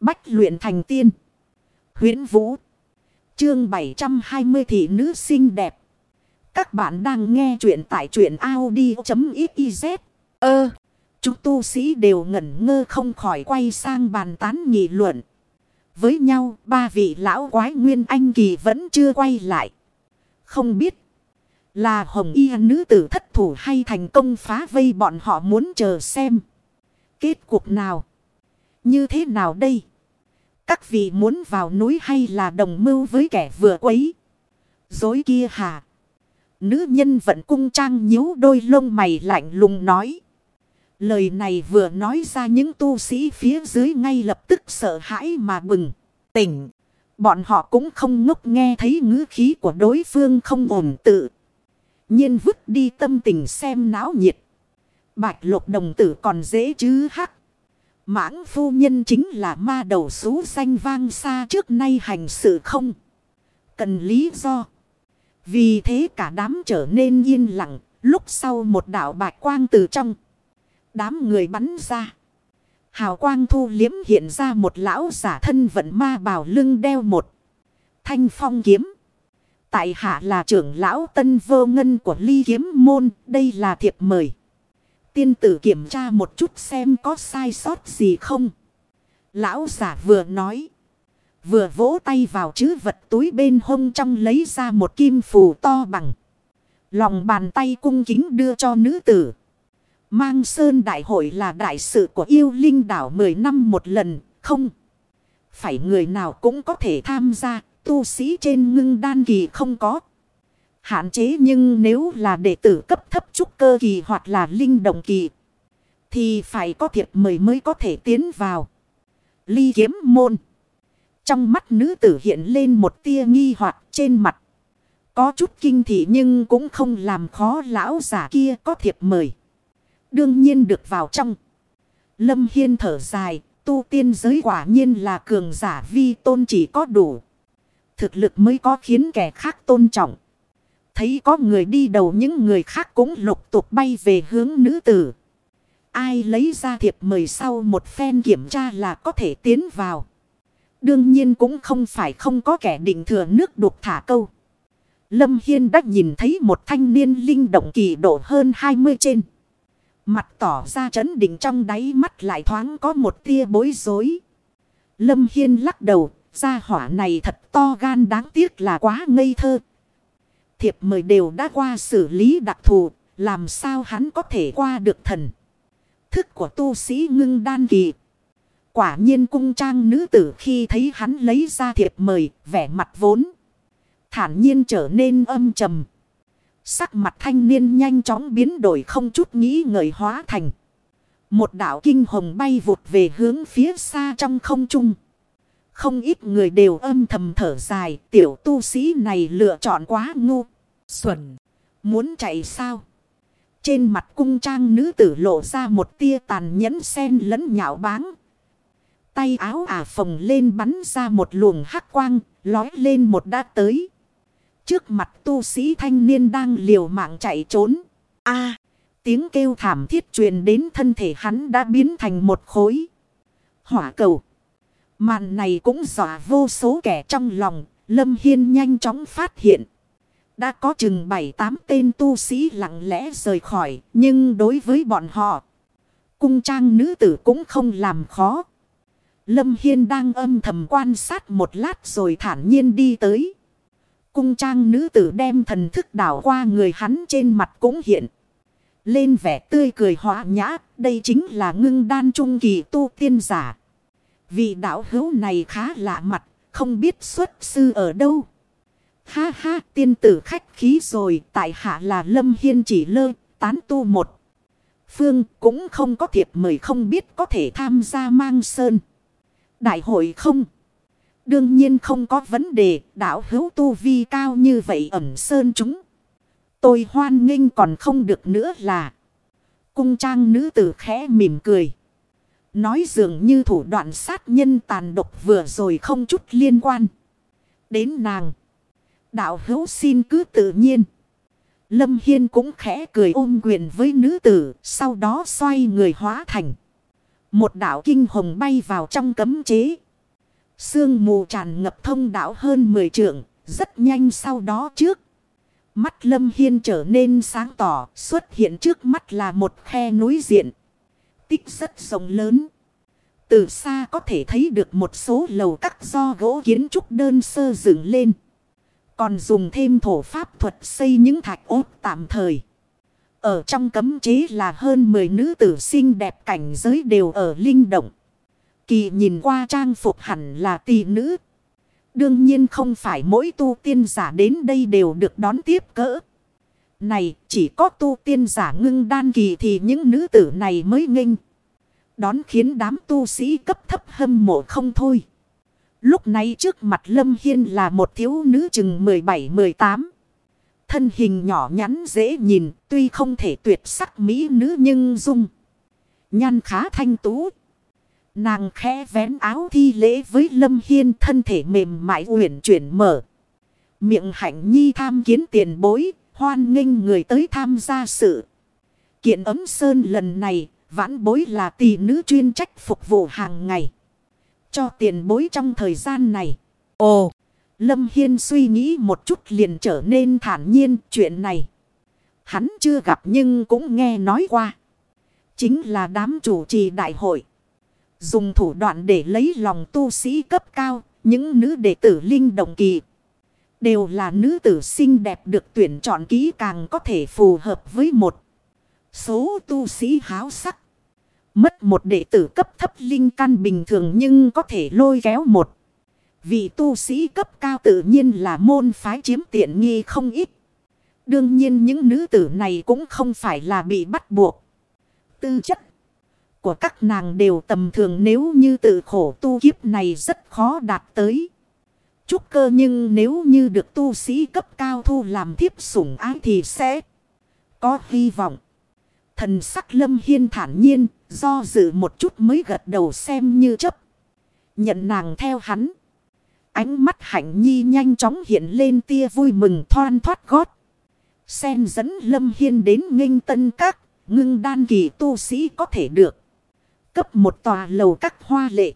Bách luyện thành tiên. huyễn Vũ. Chương 720 thị nữ xinh đẹp. Các bạn đang nghe truyện tại truyện Audi.xyz. Ơ. Chúng tu sĩ đều ngẩn ngơ không khỏi quay sang bàn tán nghị luận. Với nhau, ba vị lão quái nguyên anh kỳ vẫn chưa quay lại. Không biết là hồng y nữ tử thất thủ hay thành công phá vây bọn họ muốn chờ xem. Kết cuộc nào? Như thế nào đây? Các vị muốn vào núi hay là đồng mưu với kẻ vừa quấy? Dối kia hả? Nữ nhân vẫn cung trang nhíu đôi lông mày lạnh lùng nói. Lời này vừa nói ra những tu sĩ phía dưới ngay lập tức sợ hãi mà bừng. Tỉnh. Bọn họ cũng không ngốc nghe thấy ngữ khí của đối phương không ổn tự. nhiên vứt đi tâm tình xem náo nhiệt. Bạch lục đồng tử còn dễ chứ hắc. Mãng phu nhân chính là ma đầu xú xanh vang xa trước nay hành sự không. Cần lý do. Vì thế cả đám trở nên yên lặng. Lúc sau một đạo bạch quang từ trong. Đám người bắn ra. Hào quang thu liếm hiện ra một lão giả thân vận ma bào lưng đeo một. Thanh phong kiếm. Tại hạ là trưởng lão tân vô ngân của ly kiếm môn. Đây là thiệp mời. Tiên tử kiểm tra một chút xem có sai sót gì không. Lão giả vừa nói. Vừa vỗ tay vào chữ vật túi bên hông trong lấy ra một kim phù to bằng. Lòng bàn tay cung kính đưa cho nữ tử. Mang Sơn Đại hội là đại sự của yêu linh đảo 10 năm một lần, không? Phải người nào cũng có thể tham gia, tu sĩ trên ngưng đan kỳ không có. Hạn chế nhưng nếu là đệ tử cấp thấp trúc cơ kỳ hoặc là linh động kỳ. Thì phải có thiệp mời mới có thể tiến vào. Ly kiếm môn. Trong mắt nữ tử hiện lên một tia nghi hoặc trên mặt. Có chút kinh thị nhưng cũng không làm khó lão giả kia có thiệp mời. Đương nhiên được vào trong. Lâm Hiên thở dài. Tu tiên giới quả nhiên là cường giả vi tôn chỉ có đủ. Thực lực mới có khiến kẻ khác tôn trọng. Thấy có người đi đầu những người khác cũng lục tục bay về hướng nữ tử. Ai lấy ra thiệp mời sau một phen kiểm tra là có thể tiến vào. Đương nhiên cũng không phải không có kẻ định thừa nước đục thả câu. Lâm Hiên đã nhìn thấy một thanh niên linh động kỳ độ hơn 20 trên. Mặt tỏ ra chấn định trong đáy mắt lại thoáng có một tia bối rối. Lâm Hiên lắc đầu, gia hỏa này thật to gan đáng tiếc là quá ngây thơ. Thiệp mời đều đã qua xử lý đặc thù, làm sao hắn có thể qua được thần. Thức của tu sĩ ngưng đan kỳ. Quả nhiên cung trang nữ tử khi thấy hắn lấy ra thiệp mời, vẻ mặt vốn. Thản nhiên trở nên âm trầm. Sắc mặt thanh niên nhanh chóng biến đổi không chút nghĩ ngợi hóa thành. Một đảo kinh hồng bay vụt về hướng phía xa trong không trung. Không ít người đều âm thầm thở dài. Tiểu tu sĩ này lựa chọn quá ngu. Xuẩn. Muốn chạy sao? Trên mặt cung trang nữ tử lộ ra một tia tàn nhẫn sen lẫn nhạo báng. Tay áo ả phồng lên bắn ra một luồng hắc quang, lói lên một đá tới. Trước mặt tu sĩ thanh niên đang liều mạng chạy trốn. a tiếng kêu thảm thiết truyền đến thân thể hắn đã biến thành một khối. Hỏa cầu. Màn này cũng dọa vô số kẻ trong lòng. Lâm Hiên nhanh chóng phát hiện. Đã có chừng 7-8 tên tu sĩ lặng lẽ rời khỏi. Nhưng đối với bọn họ. Cung trang nữ tử cũng không làm khó. Lâm Hiên đang âm thầm quan sát một lát rồi thản nhiên đi tới. Cung trang nữ tử đem thần thức đảo qua người hắn trên mặt cũng hiện. Lên vẻ tươi cười hóa nhã, đây chính là ngưng đan trung kỳ tu tiên giả. Vị đạo hữu này khá lạ mặt, không biết xuất sư ở đâu. Ha ha, tiên tử khách khí rồi, tại hạ là Lâm Hiên chỉ lơ, tán tu một. Phương cũng không có thiệp mời không biết có thể tham gia mang sơn. Đại hội không? Đương nhiên không có vấn đề, đạo hữu tu vi cao như vậy ẩm sơn chúng. Tôi hoan nghênh còn không được nữa là. Cung trang nữ tử khẽ mỉm cười. Nói dường như thủ đoạn sát nhân tàn độc vừa rồi không chút liên quan. Đến nàng. Đạo hữu xin cứ tự nhiên. Lâm Hiên cũng khẽ cười ôm quyền với nữ tử. Sau đó xoay người hóa thành. Một đạo kinh hồng bay vào trong cấm chế. Sương mù tràn ngập thông đảo hơn 10 trượng, rất nhanh sau đó trước. Mắt Lâm Hiên trở nên sáng tỏ, xuất hiện trước mắt là một khe núi diện. Tích rất rộng lớn. Từ xa có thể thấy được một số lầu các do gỗ kiến trúc đơn sơ dựng lên. Còn dùng thêm thổ pháp thuật xây những thạch ốt tạm thời. Ở trong cấm chế là hơn 10 nữ tử xinh đẹp cảnh giới đều ở linh động. Kỳ nhìn qua trang phục hẳn là tỷ nữ. Đương nhiên không phải mỗi tu tiên giả đến đây đều được đón tiếp cỡ. Này chỉ có tu tiên giả ngưng đan kỳ thì những nữ tử này mới nghênh. Đón khiến đám tu sĩ cấp thấp hâm mộ không thôi. Lúc này trước mặt Lâm Hiên là một thiếu nữ chừng 17-18. Thân hình nhỏ nhắn dễ nhìn tuy không thể tuyệt sắc mỹ nữ nhưng dung. Nhan khá thanh tú. Nàng khẽ vén áo thi lễ với Lâm Hiên thân thể mềm mại uyển chuyển mở. Miệng hạnh nhi tham kiến tiền bối, hoan nghênh người tới tham gia sự. Kiện ấm sơn lần này, vãn bối là tỷ nữ chuyên trách phục vụ hàng ngày. Cho tiền bối trong thời gian này. Ồ, Lâm Hiên suy nghĩ một chút liền trở nên thản nhiên chuyện này. Hắn chưa gặp nhưng cũng nghe nói qua. Chính là đám chủ trì đại hội. Dùng thủ đoạn để lấy lòng tu sĩ cấp cao, những nữ đệ tử linh đồng kỳ. Đều là nữ tử xinh đẹp được tuyển chọn kỹ càng có thể phù hợp với một số tu sĩ háo sắc. Mất một đệ tử cấp thấp linh căn bình thường nhưng có thể lôi kéo một. Vị tu sĩ cấp cao tự nhiên là môn phái chiếm tiện nghi không ít. Đương nhiên những nữ tử này cũng không phải là bị bắt buộc. Tư chất của các nàng đều tầm thường nếu như tự khổ tu kiếp này rất khó đạt tới. Trúc cơ nhưng nếu như được tu sĩ cấp cao thu làm thiếp sủng ái thì sẽ có hy vọng. Thần sắc lâm hiên thản nhiên, do dự một chút mới gật đầu xem như chấp. Nhận nàng theo hắn. Ánh mắt hạnh nhi nhanh chóng hiện lên tia vui mừng thoan thoát gót. Sen dẫn lâm hiên đến nghênh tân các, ngưng đan kỳ tu sĩ có thể được cấp một tòa lầu các hoa lệ.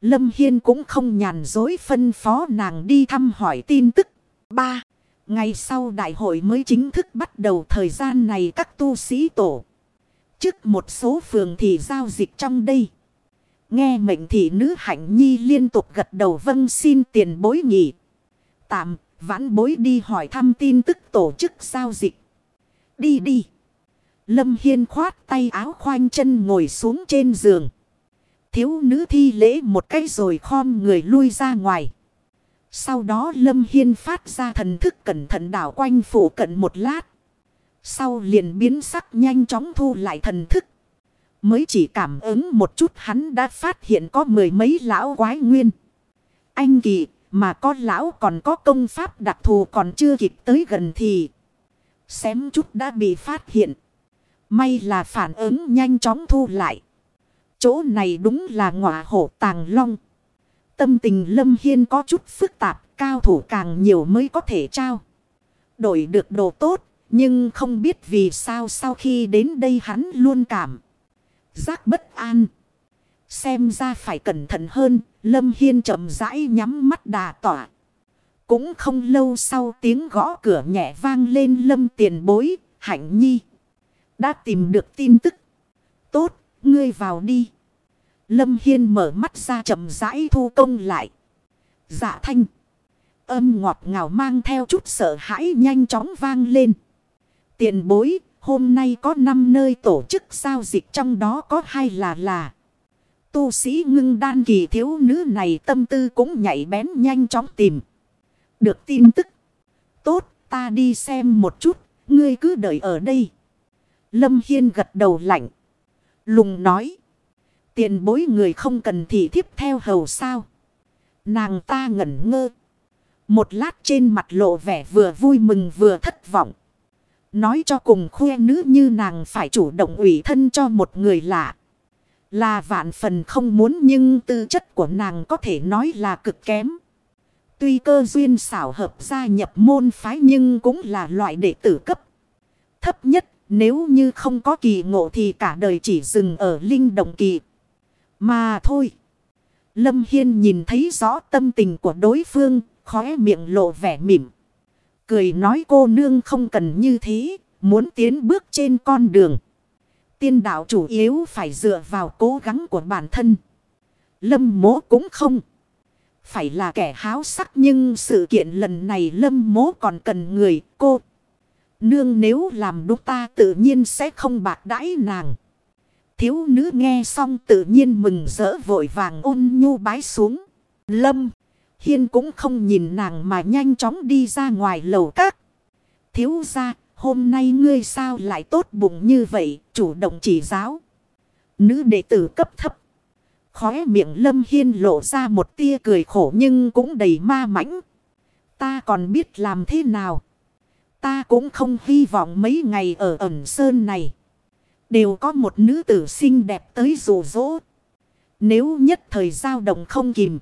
Lâm Hiên cũng không nhàn dối phân phó nàng đi thăm hỏi tin tức. ba Ngày sau đại hội mới chính thức bắt đầu thời gian này các tu sĩ tổ. Trước một số phường thì giao dịch trong đây. Nghe mệnh thị nữ hạnh nhi liên tục gật đầu vâng xin tiền bối nghỉ. Tạm, vãn bối đi hỏi thăm tin tức tổ chức giao dịch. Đi đi. Lâm Hiên khoát tay áo khoanh chân ngồi xuống trên giường. Thiếu nữ thi lễ một cái rồi khom người lui ra ngoài. Sau đó Lâm Hiên phát ra thần thức cẩn thận đảo quanh phủ cận một lát. Sau liền biến sắc nhanh chóng thu lại thần thức. Mới chỉ cảm ứng một chút hắn đã phát hiện có mười mấy lão quái nguyên. Anh kỳ, mà có lão còn có công pháp đặc thù còn chưa kịp tới gần thì. Xém chút đã bị phát hiện. May là phản ứng nhanh chóng thu lại. Chỗ này đúng là ngọa hổ tàng long. Tâm tình Lâm Hiên có chút phức tạp, cao thủ càng nhiều mới có thể trao. Đổi được đồ tốt, nhưng không biết vì sao sau khi đến đây hắn luôn cảm. Giác bất an. Xem ra phải cẩn thận hơn, Lâm Hiên chậm rãi nhắm mắt đà tỏa. Cũng không lâu sau tiếng gõ cửa nhẹ vang lên Lâm tiền bối, hạnh nhi. Đã tìm được tin tức. Tốt, ngươi vào đi. Lâm Hiên mở mắt ra chậm rãi thu công lại. Dạ thanh. Âm ngọt ngào mang theo chút sợ hãi nhanh chóng vang lên. Tiền bối, hôm nay có 5 nơi tổ chức giao dịch trong đó có hai là là. Tu sĩ ngưng đan kỳ thiếu nữ này tâm tư cũng nhảy bén nhanh chóng tìm. Được tin tức. Tốt, ta đi xem một chút, ngươi cứ đợi ở đây. Lâm Hiên gật đầu lạnh. Lùng nói. Tiền bối người không cần thì thiếp theo hầu sao. Nàng ta ngẩn ngơ. Một lát trên mặt lộ vẻ vừa vui mừng vừa thất vọng. Nói cho cùng khuê nữ như nàng phải chủ động ủy thân cho một người lạ. Là vạn phần không muốn nhưng tư chất của nàng có thể nói là cực kém. Tuy cơ duyên xảo hợp gia nhập môn phái nhưng cũng là loại đệ tử cấp. Thấp nhất nếu như không có kỳ ngộ thì cả đời chỉ dừng ở linh động kỳ. Mà thôi. Lâm Hiên nhìn thấy rõ tâm tình của đối phương, khóe miệng lộ vẻ mỉm. Cười nói cô nương không cần như thế, muốn tiến bước trên con đường. Tiên đạo chủ yếu phải dựa vào cố gắng của bản thân. Lâm mố cũng không. Phải là kẻ háo sắc nhưng sự kiện lần này lâm mố còn cần người cô. Nương nếu làm đúng ta tự nhiên sẽ không bạc đãi nàng. Thiếu nữ nghe xong tự nhiên mừng rỡ vội vàng ôn nhu bái xuống. Lâm, Hiên cũng không nhìn nàng mà nhanh chóng đi ra ngoài lầu các. Thiếu ra, hôm nay ngươi sao lại tốt bụng như vậy, chủ động chỉ giáo. Nữ đệ tử cấp thấp. Khóe miệng Lâm Hiên lộ ra một tia cười khổ nhưng cũng đầy ma mãnh. Ta còn biết làm thế nào. Ta cũng không hy vọng mấy ngày ở ẩn sơn này. Đều có một nữ tử xinh đẹp tới rủ rỗ. Nếu nhất thời giao động không kìm.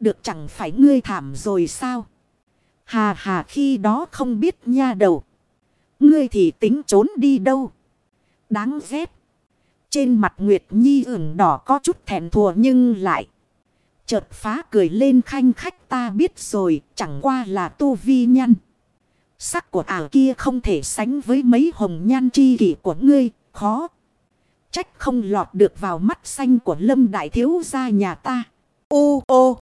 Được chẳng phải ngươi thảm rồi sao? Hà hà khi đó không biết nha đầu. Ngươi thì tính trốn đi đâu? Đáng ghét. Trên mặt Nguyệt Nhi ửng đỏ có chút thẹn thùa nhưng lại. Chợt phá cười lên khanh khách ta biết rồi, chẳng qua là tu vi nhăn. Sắc của ảo kia không thể sánh với mấy hồng nhan chi kỷ của ngươi, khó. Trách không lọt được vào mắt xanh của lâm đại thiếu gia nhà ta. Ô ô!